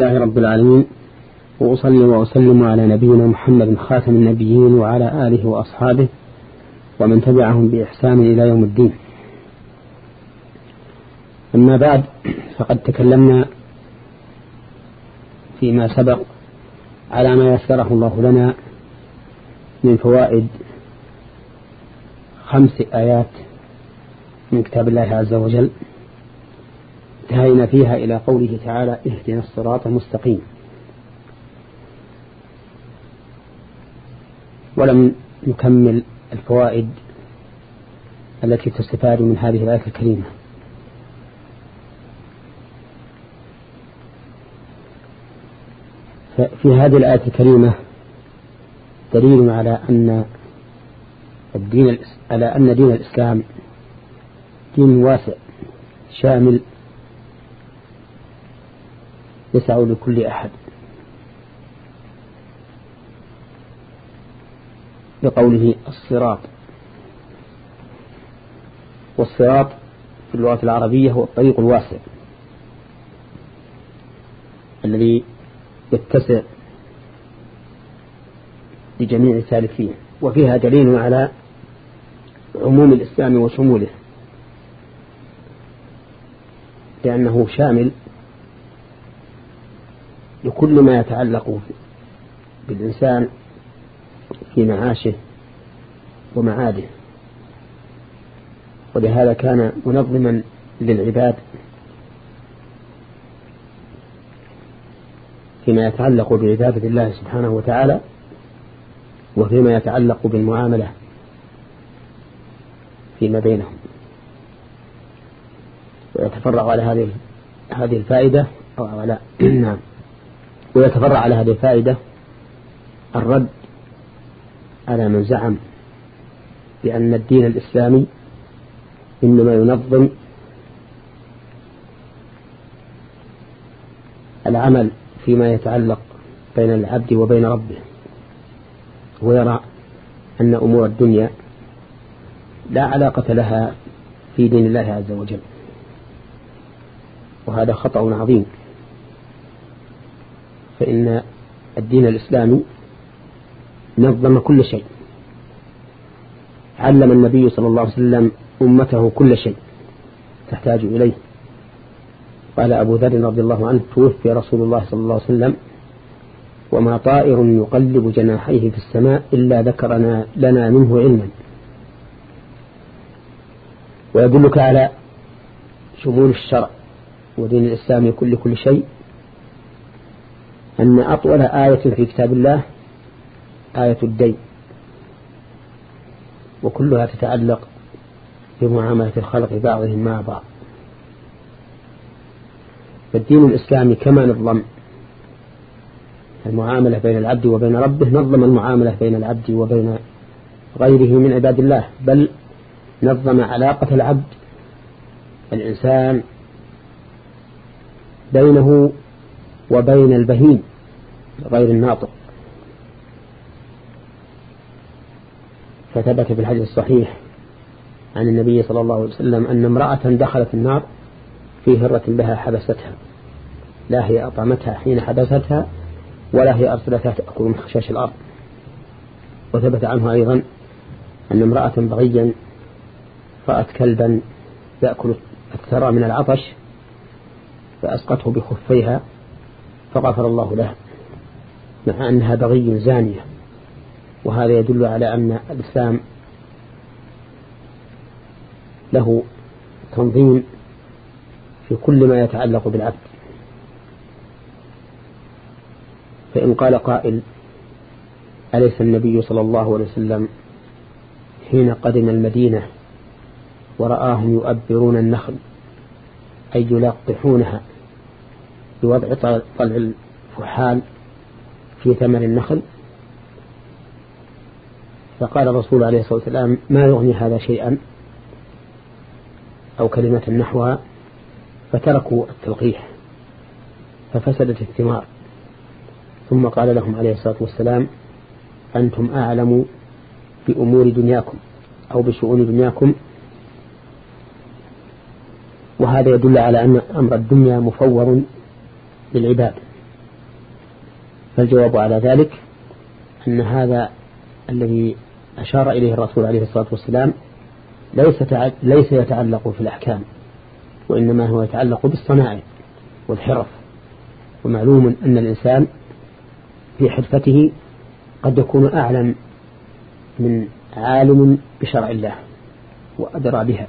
الله رب العالمين وأصلي وأسلم على نبينا محمد خاتم النبيين وعلى آله وأصحابه ومن تبعهم بإحسان إلى يوم الدين. أما بعد فقد تكلمنا فيما سبق على ما يسره الله لنا من فوائد خمس آيات من كتاب الله عز وجل. انتهينا فيها إلى قوله تعالى اهدنا الصراط المستقيم. ولم نكمل الفوائد التي تستفاد من هذه الآية الكريمة. في هذه الآية الكريمة دليل على أن الدين على أن دين الإسلام دين واسع شامل يسع لكل أحد. بقوله الصراط. والصراط في اللغة العربية هو الطريق الواسع. الذي يتسع لجميع السالكين. وفيها دليل على عموم الإسلام وشموله. لأنه شامل لكل ما يتعلق بالإنسان في معاشه ومعاده. ولهذا كان منظما للعباد فيما يتعلق بعبادة الله سبحانه وتعالى وفيما يتعلق بالمعاملة فيما بينهم. ويتفرع على هذه هذه الفائدة أو على نعم. ويتفرع على هذه الفائدة الرد على من زعم بأن الدين الإسلامي إنما ينظم العمل فيما يتعلق بين العبد وبين ربه ويرى أن أمور الدنيا لا علاقة لها في دين الله عز وجل. وهذا خطأ عظيم. فإن الدين الإسلامي نظم كل شيء. علم النبي صلى الله عليه وسلم أمته كل شيء تحتاج إليه. قال أبو ذر رضي الله عنه توفي رسول الله صلى الله عليه وسلم وما طائر يقلب جناحيه في السماء إلا ذكرنا لنا منه علما. ويدلك على شمول الشرع ودين الإسلام كل كل شيء أن أطول آية في كتاب الله آية الدين وكلها تتعلق بمعاملة الخلق بعضهم مع بعض. فالدين الإسلامي كما نظم المعاملة بين العبد وبين ربه نظم المعاملة بين العبد وبين غيره من عباد الله بل نظم علاقة العبد الإنسان بينه وبين البهيم غير الناطق. فثبت في الحديث الصحيح عن النبي صلى الله عليه وسلم أن امرأة دخلت النار في هرة لها حبستها لا هي أطعمتها حين حبستها ولا هي أرسلتها تأكل من خشاش الأرض. وثبت عنه أيضا أن امرأة بغيا رأت كلبا يأكل الثرى من العطش فأسقطه بخفيها فغفر الله له مع أنها بغي زانية. وهذا يدل على أن الإسلام له تنظيم في كل ما يتعلق بالعبد. فإن قال قائل أليس النبي صلى الله عليه وسلم حين قدم المدينة ورآهم يؤبرون النخل أي يلقحونها؟ بوضع طلع الفحال في ثمر النخل. فقال الرسول عليه الصلاة والسلام ما يغني هذا شيئا أو كلمة نحوها؟ فتركوا التلقيح ففسدت الثمار. ثم قال لهم عليه الصلاة والسلام أنتم أعلم بأمور دنياكم أو بشؤون دنياكم. وهذا يدل على أن أمر الدنيا مفور للعباد. فالجواب على ذلك أن هذا الذي أشار إليه الرسول عليه الصلاة والسلام ليس ليس يتعلق في الأحكام وإنما هو يتعلق بالصنائع والحرف. ومعلوم أن الإنسان في حرفته قد يكون أعلم من عالم بشرع الله وأدرى بها.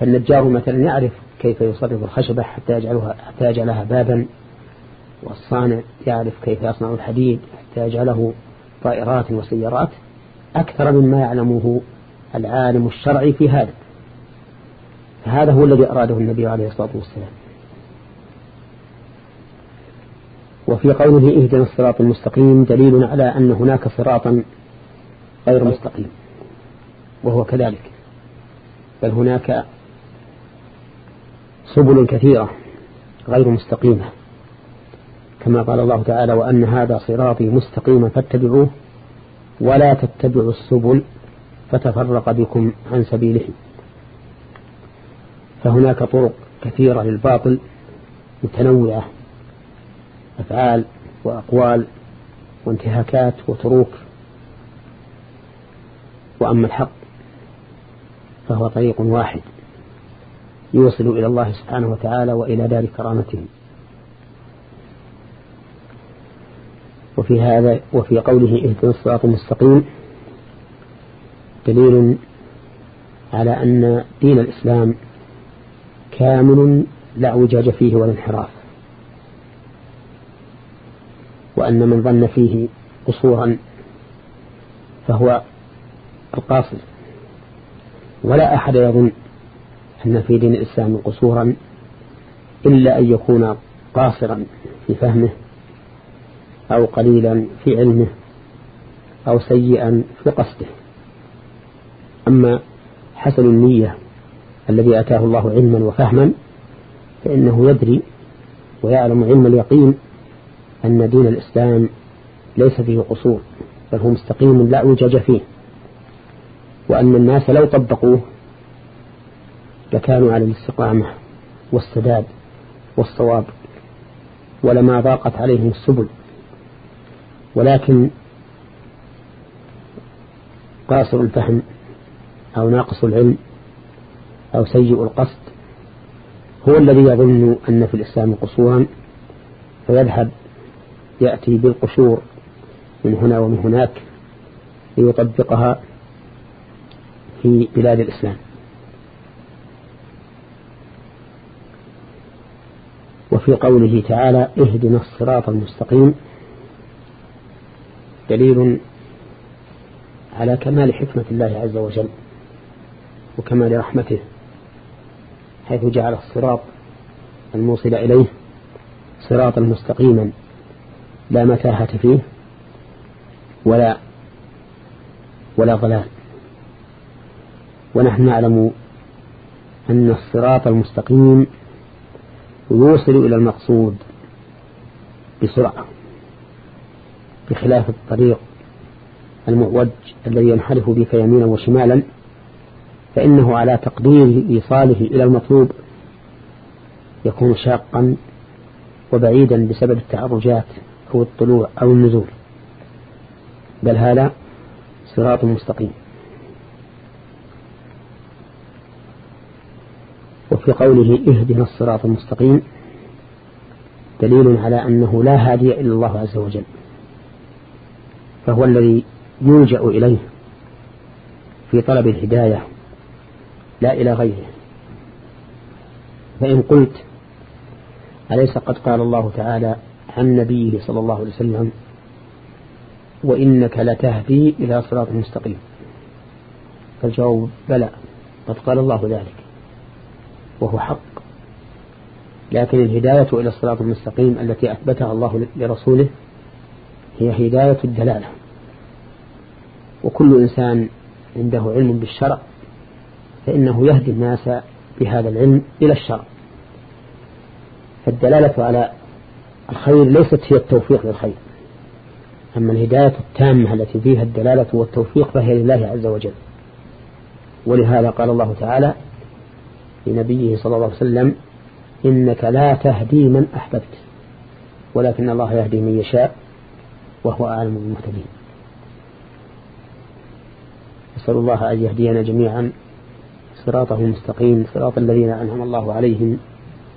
فالنجار مثلا يعرف كيف يصرف الخشبة حتى يجعلها حتى يجعلها بابا. والصانع يعرف كيف يصنع الحديد حتى يجعله طائرات وسيارات أكثر مما يعلمه العالم الشرعي في هذا. فهذا هو الذي أراده النبي عليه الصلاة والسلام. وفي قوله اهدنا الصراط المستقيم دليل على أن هناك صراطا غير مستقيم وهو كذلك. بل هناك سبل كثيرة غير مستقيمة. كما قال الله تعالى وأن هذا صراطي مستقيما فاتبعوه ولا تتبعوا السبل فتفرق بكم عن سبيله فهناك طرق كثيرة للباطل متنوعة أفعال وأقوال وانتهاكات وتروك وأما الحق فهو طريق واحد. يوصل إلى الله سبحانه وتعالى وإلى دار كرامته. وفي هذا وفي قوله اهدنا الصراط المستقيم دليل على أن دين الإسلام كامل لا اعوجاج فيه ولا انحراف. وأن من ظن فيه قصورا فهو القاصر ولا أحد يظن أن في دين الإسلام قصورا إلا أن يكون قاصرا في فهمه أو قليلا في علمه أو سيئا في قصده. أما حسن النية الذي أتاه الله علما وفهما فإنه يدري ويعلم علم اليقين أن دين الإسلام ليس فيه قصور بل هو مستقيم لا أوجج فيه وأن الناس لو طبقوه لكانوا على الاستقامة والسداد والصواب ولما ضاقت عليهم السبل. ولكن قاصر الفهم أو ناقص العلم أو سيء القصد هو الذي يظن أن في الإسلام قصورا فيذهب يأتي بالقشور من هنا ومن هناك ليطبقها في بلاد الإسلام. وفي قوله تعالى اهدنا الصراط المستقيم دليل على كمال حكمة الله عز وجل وكمال رحمته حيث جعل الصراط الموصل إليه صراطا مستقيما لا متاهة فيه ولا ولا ضلال. ونحن نعلم أن الصراط المستقيم يوصل إلى المقصود بسرعة بخلاف الطريق المعوج الذي ينحرف بك يمينا وشمالا فإنه على تقدير إيصاله إلى المطلوب يكون شاقا وبعيدا بسبب التعرجات أو الطلوع أو النزول. بل هذا صراط مستقيم. وفي قوله اهدنا الصراط المستقيم دليل على أنه لا هادي إلا الله عز وجل. فهو الذي يلجأ إليه في طلب الهداية لا إلى غيره. فإن قلت أليس قد قال الله تعالى عن نبيه صلى الله عليه وسلم وإنك لتهدي إلى صراط مستقيم؟ فالجواب بلى قد قال الله ذلك. وهو حق. لكن الهداية إلى الصراط المستقيم التي أثبتها الله لرسوله هي هداية الدلالة. وكل إنسان عنده علم بالشرع فإنه يهدي الناس بهذا العلم إلى الشرع. فالدلالة على الخير ليست هي التوفيق للخير أما الهداية التامة التي فيها الدلالة والتوفيق فهي لله عز وجل. ولهذا قال الله تعالى لنبيه صلى الله عليه وسلم إنك لا تهدي من أحببت ولكن الله يهدي من يشاء وهو أعلم بالمهتدين. نسأل الله أن يهدينا جميعا صراطه المستقيم صراط الذين أنعم الله عليهم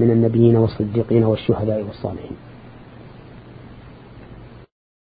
من النبيين والصديقين والشهداء والصالحين.